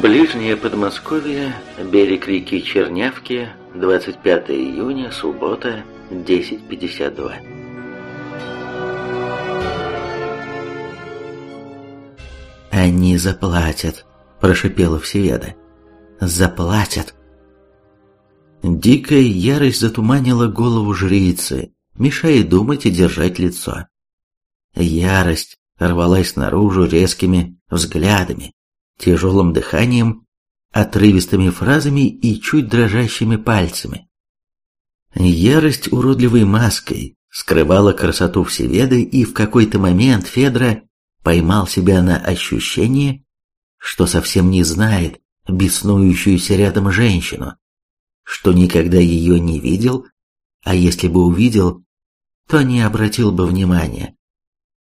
Ближнее Подмосковье, берег реки Чернявки, 25 июня, суббота, 10.52. «Они заплатят», – прошипела Всеведа. «Заплатят». Дикая ярость затуманила голову жрицы, мешая думать и держать лицо. Ярость рвалась наружу резкими взглядами, тяжелым дыханием, отрывистыми фразами и чуть дрожащими пальцами. Ярость уродливой маской скрывала красоту Всеведы, и в какой-то момент Федра поймал себя на ощущение, что совсем не знает беснующуюся рядом женщину, что никогда ее не видел, а если бы увидел, то не обратил бы внимания.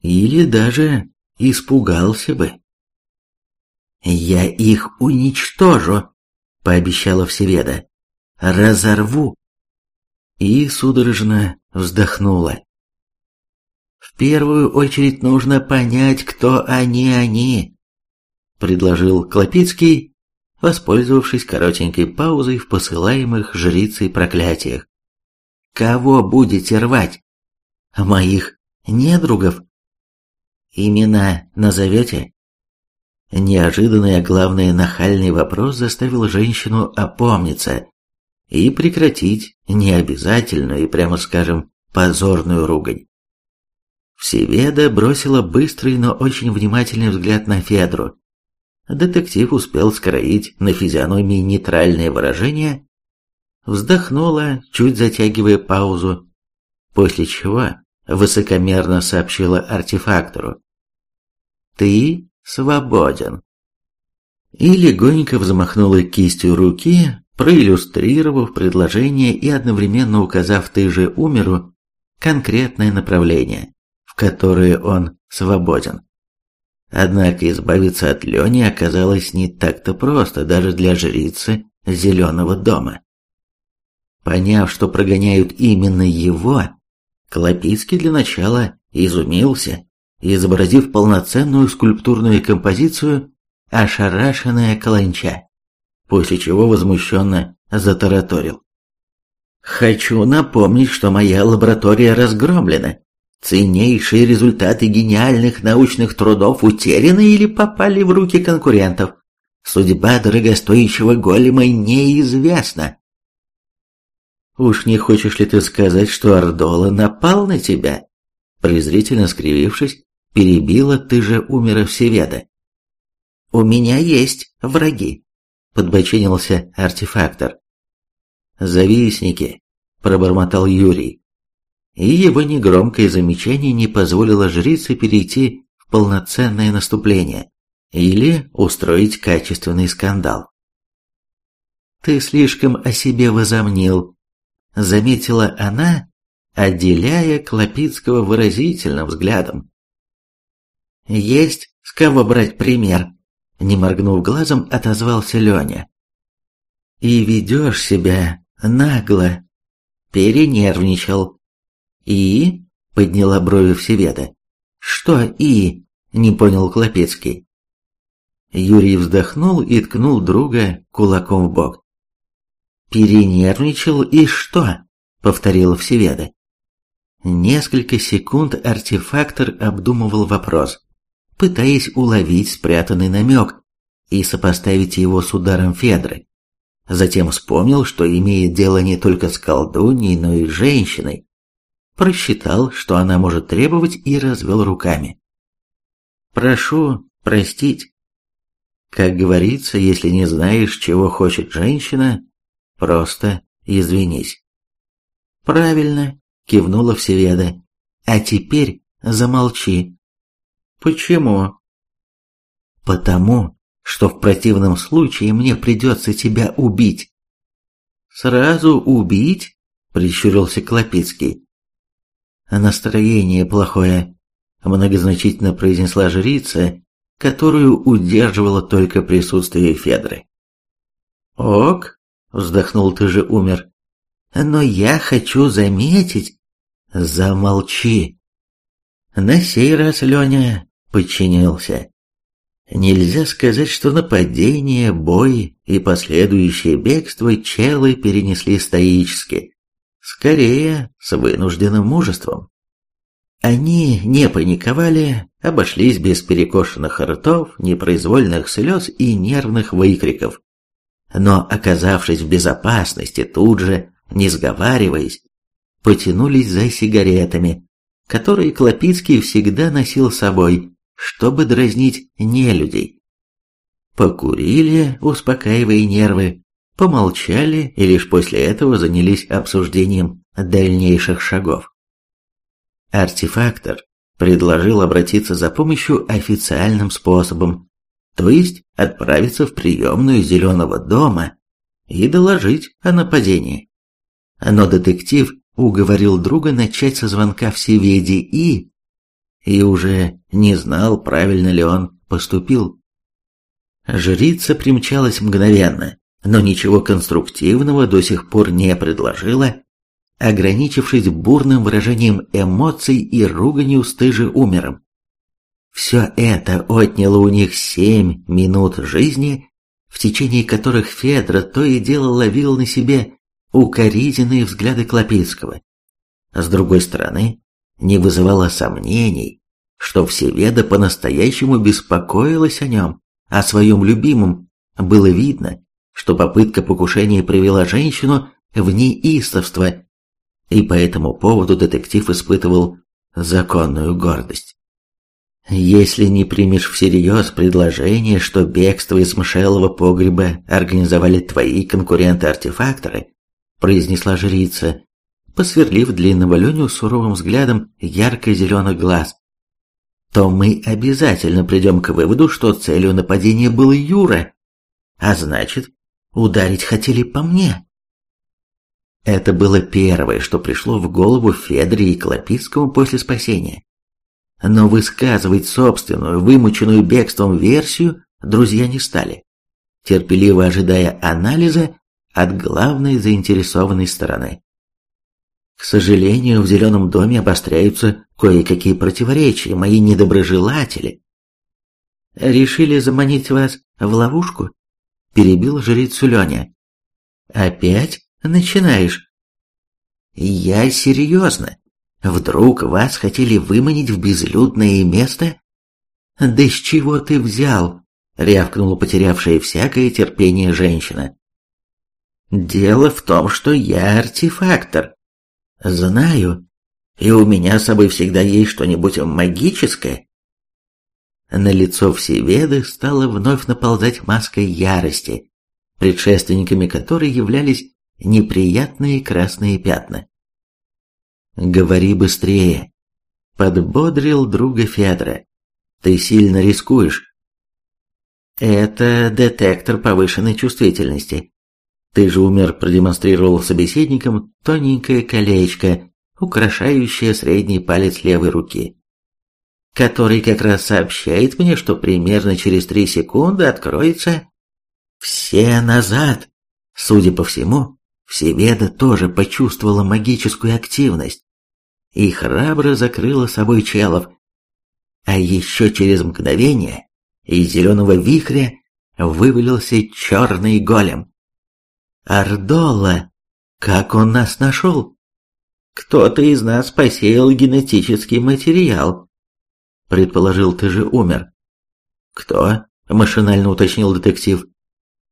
Или даже испугался бы. «Я их уничтожу», — пообещала Всеведа. «Разорву». И судорожно вздохнула. «В первую очередь нужно понять, кто они они», — предложил Клопицкий, воспользовавшись коротенькой паузой в посылаемых жрицей проклятиях. «Кого будете рвать? Моих недругов? Имена назовете?» Неожиданный, а главное нахальный вопрос заставил женщину опомниться и прекратить необязательную и, прямо скажем, позорную ругань. Всеведа бросила быстрый, но очень внимательный взгляд на Федру. Детектив успел скроить на физиономии нейтральное выражение, вздохнула, чуть затягивая паузу, после чего высокомерно сообщила артефактору. «Ты свободен. И легонько взмахнула кистью руки, проиллюстрировав предложение и одновременно указав ты же умеру конкретное направление, в которое он свободен. Однако избавиться от Лени оказалось не так-то просто даже для жрицы Зеленого дома. Поняв, что прогоняют именно его, Клопицкий для начала изумился изобразив полноценную скульптурную композицию «Ошарашенная каланча», после чего возмущенно затараторил. «Хочу напомнить, что моя лаборатория разгромлена. Ценнейшие результаты гениальных научных трудов утеряны или попали в руки конкурентов. Судьба дорогостоящего голема неизвестна». «Уж не хочешь ли ты сказать, что Ардола напал на тебя?» Презрительно скривившись, перебила ты же умера Всеведа. «У меня есть враги», — подбочинился артефактор. «Завистники», — пробормотал Юрий. И его негромкое замечание не позволило жрице перейти в полноценное наступление или устроить качественный скандал. «Ты слишком о себе возомнил», — заметила она, отделяя Клопицкого выразительным взглядом. «Есть с кого брать пример», — не моргнув глазом, отозвался Леня. «И ведешь себя нагло», — перенервничал. «И?» — подняла брови Всеведа. «Что «и?» — не понял Клопецкий. Юрий вздохнул и ткнул друга кулаком в бок. «Перенервничал и что?» — повторила Всеведа. Несколько секунд артефактор обдумывал вопрос пытаясь уловить спрятанный намек и сопоставить его с ударом Федры. Затем вспомнил, что имеет дело не только с колдуньей, но и с женщиной. Просчитал, что она может требовать, и развел руками. «Прошу простить. Как говорится, если не знаешь, чего хочет женщина, просто извинись». «Правильно», — кивнула Всеведа. «А теперь замолчи». Почему? Потому, что в противном случае мне придется тебя убить. Сразу убить? Прищурился Клопицкий. Настроение плохое, многозначительно произнесла жрица, которую удерживало только присутствие Федры. «Ок», — вздохнул ты же умер, — «но я хочу заметить...» «Замолчи!» На сей раз Леня подчинился. Нельзя сказать, что нападение, бой и последующее бегство челы перенесли стоически. Скорее, с вынужденным мужеством. Они не паниковали, обошлись без перекошенных ртов, непроизвольных слез и нервных выкриков. Но, оказавшись в безопасности, тут же, не сговариваясь, потянулись за сигаретами, которые Клопицкий всегда носил с собой, чтобы дразнить нелюдей. Покурили, успокаивая нервы, помолчали и лишь после этого занялись обсуждением дальнейших шагов. Артефактор предложил обратиться за помощью официальным способом, то есть отправиться в приемную Зеленого дома и доложить о нападении. Но детектив уговорил друга начать со звонка в Севеде и... И уже не знал, правильно ли он поступил. Жрица примчалась мгновенно, но ничего конструктивного до сих пор не предложила, ограничившись бурным выражением эмоций и руганью стыжи умером. Все это отняло у них семь минут жизни, в течение которых Федра то и дело ловил на себе укоризненные взгляды Клопицкого. С другой стороны, не вызывало сомнений, что Всеведа по-настоящему беспокоилась о нем, о своем любимом. Было видно, что попытка покушения привела женщину в неистовство, и по этому поводу детектив испытывал законную гордость. Если не примешь всерьез предложение, что бегство из мшелого погреба организовали твои конкуренты-артефакторы, произнесла жрица, посверлив длинного Леню суровым взглядом ярко-зеленых глаз, то мы обязательно придем к выводу, что целью нападения был Юра, а значит, ударить хотели по мне. Это было первое, что пришло в голову Федоре и Клопицкому после спасения. Но высказывать собственную, вымученную бегством версию друзья не стали, терпеливо ожидая анализа от главной заинтересованной стороны. К сожалению, в Зеленом доме обостряются кое-какие противоречия, мои недоброжелатели. Решили заманить вас в ловушку? Перебил жрицу Леня. Опять начинаешь? Я серьезно. Вдруг вас хотели выманить в безлюдное место? Да с чего ты взял? Рявкнула потерявшая всякое терпение женщина. Дело в том, что я артефактор. Знаю. И у меня с собой всегда есть что-нибудь магическое. На лицо Всеведы стала вновь наползать маской ярости, предшественниками которой являлись неприятные красные пятна. «Говори быстрее», — подбодрил друга Федора. «Ты сильно рискуешь». «Это детектор повышенной чувствительности. Ты же умер продемонстрировал собеседникам тоненькое колечко, украшающее средний палец левой руки, который как раз сообщает мне, что примерно через три секунды откроется «Все назад!». Судя по всему, Всеведа тоже почувствовала магическую активность и храбро закрыла собой челов. А еще через мгновение из зеленого вихря вывалился черный голем. Ардола! Как он нас нашел? Кто-то из нас посеял генетический материал. Предположил, ты же умер. Кто? Машинально уточнил детектив.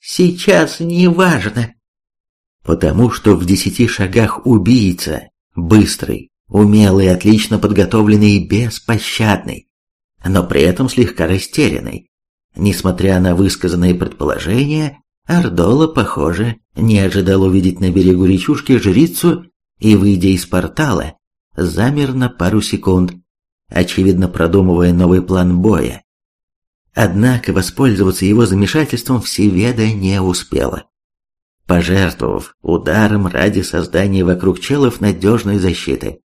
Сейчас не важно. Потому что в десяти шагах убийца, быстрый, умелый, отлично подготовленный и беспощадный, но при этом слегка растерянный. Несмотря на высказанные предположения, Ардола, похоже, не ожидал увидеть на берегу речушки жрицу и, выйдя из портала, замер на пару секунд, очевидно продумывая новый план боя. Однако воспользоваться его замешательством Всеведа не успела. Пожертвовав ударом ради создания вокруг челов надежной защиты.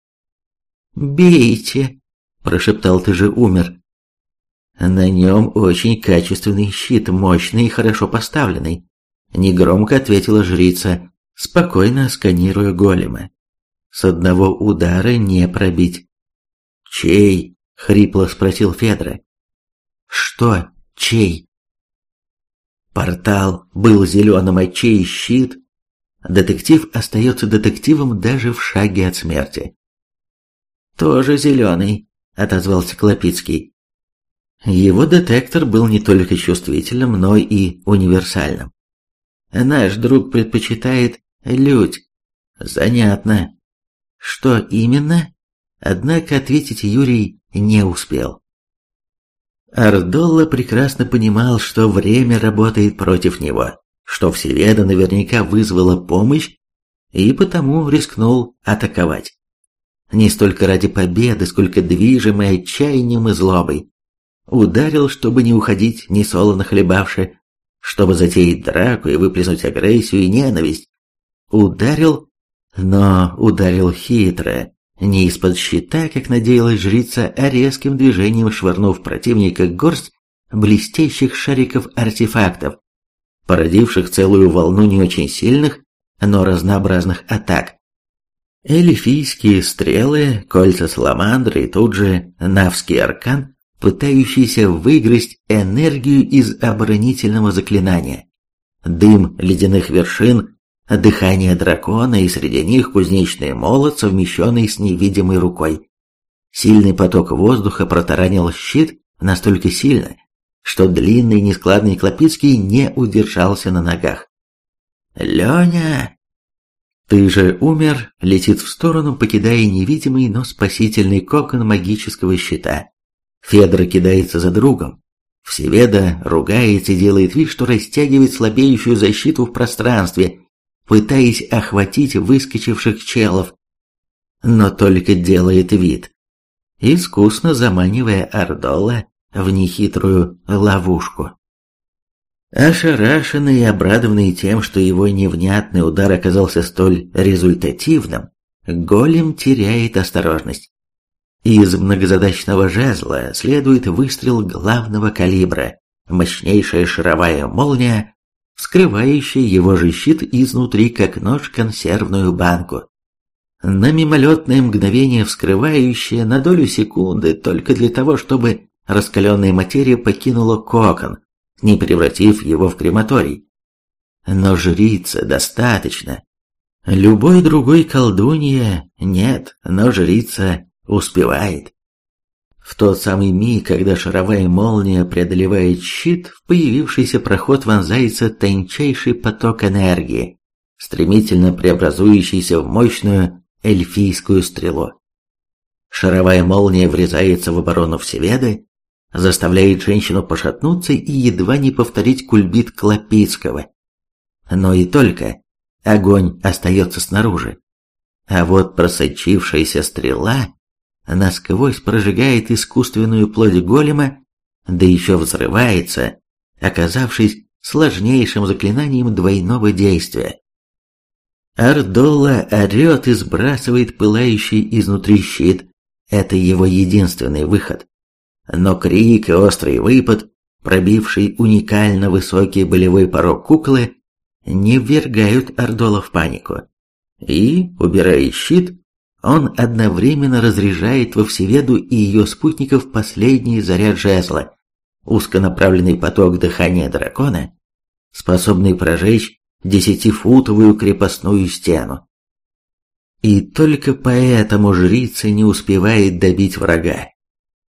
«Бейте!» – прошептал ты же умер. На нем очень качественный щит, мощный и хорошо поставленный. Негромко ответила жрица, спокойно сканируя голема. С одного удара не пробить. «Чей?» — хрипло спросил Федра. «Что?» чей? Портал был зеленым, а чей щит? Детектив остается детективом даже в шаге от смерти. «Тоже зеленый», — отозвался Клопицкий. Его детектор был не только чувствительным, но и универсальным. Наш друг предпочитает людь. Занятно. Что именно? Однако ответить Юрий не успел. Ардолла прекрасно понимал, что время работает против него, что Всеведа наверняка вызвала помощь и потому рискнул атаковать. Не столько ради победы, сколько движимый отчаянием и злобой. Ударил, чтобы не уходить, не солоно хлебавши, чтобы затеять драку и выплеснуть агрессию и ненависть. Ударил, но ударил хитро, не из-под щита, как надеялась жрица, а резким движением швырнув противника горсть блестящих шариков-артефактов, породивших целую волну не очень сильных, но разнообразных атак. Эльфийские стрелы, кольца саламандры и тут же навский аркан, пытающийся выгрызть энергию из оборонительного заклинания. Дым ледяных вершин дыхание дракона и среди них кузнечный молот, совмещенный с невидимой рукой. Сильный поток воздуха протаранил щит настолько сильно, что длинный нескладный Клопицкий не удержался на ногах. «Леня!» «Ты же умер!» летит в сторону, покидая невидимый, но спасительный кокон магического щита. Федор кидается за другом. Всеведа ругается и делает вид, что растягивает слабеющую защиту в пространстве, пытаясь охватить выскочивших челов, но только делает вид, искусно заманивая Ордола в нехитрую ловушку. Ошарашенный и обрадованный тем, что его невнятный удар оказался столь результативным, голем теряет осторожность. Из многозадачного жезла следует выстрел главного калибра, мощнейшая шаровая молния, вскрывающая его же щит изнутри, как нож консервную банку. На мимолетное мгновение вскрывающая на долю секунды только для того, чтобы раскаленная материя покинула кокон, не превратив его в крематорий. Но жрица достаточно. Любой другой колдунья нет, но жрица успевает. В тот самый миг, когда шаровая молния преодолевает щит, в появившийся проход вонзается тончайший поток энергии, стремительно преобразующийся в мощную эльфийскую стрелу. Шаровая молния врезается в оборону Всеведы, заставляет женщину пошатнуться и едва не повторить кульбит Клопицкого. Но и только. Огонь остается снаружи. А вот просочившаяся стрела насквозь прожигает искусственную плоть голема, да еще взрывается, оказавшись сложнейшим заклинанием двойного действия. Ардолла орет и сбрасывает пылающий изнутри щит. Это его единственный выход. Но крик и острый выпад, пробивший уникально высокий болевой порог куклы, не ввергают Ардола в панику. И, убирая щит, он одновременно разряжает во Всеведу и ее спутников последний заряд жезла, узконаправленный поток дыхания дракона, способный прожечь десятифутовую крепостную стену. И только поэтому жрица не успевает добить врага.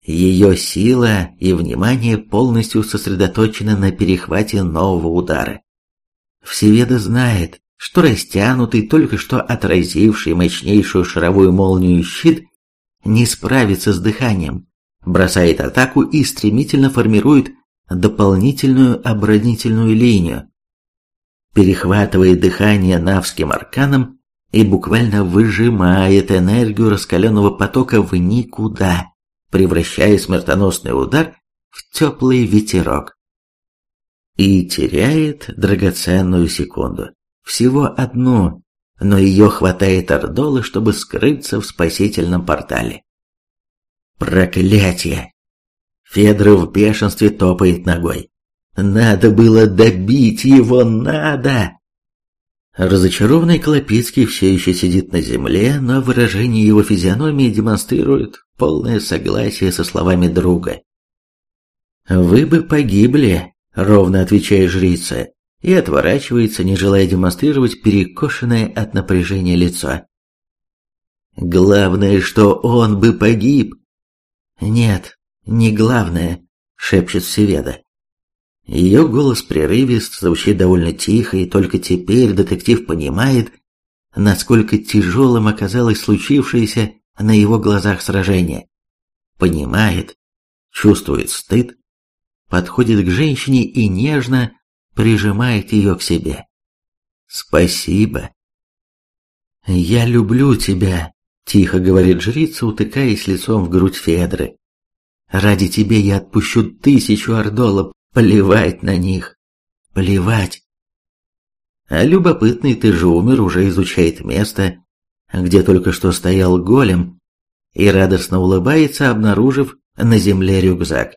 Ее сила и внимание полностью сосредоточены на перехвате нового удара. Всеведа знает, что растянутый, только что отразивший мощнейшую шаровую молнию щит не справится с дыханием, бросает атаку и стремительно формирует дополнительную оборонительную линию, перехватывает дыхание навским арканом и буквально выжимает энергию раскаленного потока в никуда, превращая смертоносный удар в теплый ветерок. И теряет драгоценную секунду. Всего одну, но ее хватает Ордолы, чтобы скрыться в спасительном портале. Проклятие! Федор в бешенстве топает ногой. Надо было добить его, надо! Разочарованный Клопицкий все еще сидит на земле, но выражение его физиономии демонстрирует полное согласие со словами друга. «Вы бы погибли», — ровно отвечает жрица, и отворачивается, не желая демонстрировать перекошенное от напряжения лицо. «Главное, что он бы погиб». «Нет, не главное», — шепчет Севеда. Ее голос прерывист, звучит довольно тихо, и только теперь детектив понимает, насколько тяжелым оказалось случившееся на его глазах сражение. Понимает, чувствует стыд, подходит к женщине и нежно прижимает ее к себе. «Спасибо». «Я люблю тебя», — тихо говорит жрица, утыкаясь лицом в грудь Федры. «Ради тебя я отпущу тысячу ордолов, плевать на них, плевать». А любопытный ты же умер уже изучает место, где только что стоял голем, и радостно улыбается, обнаружив на земле рюкзак.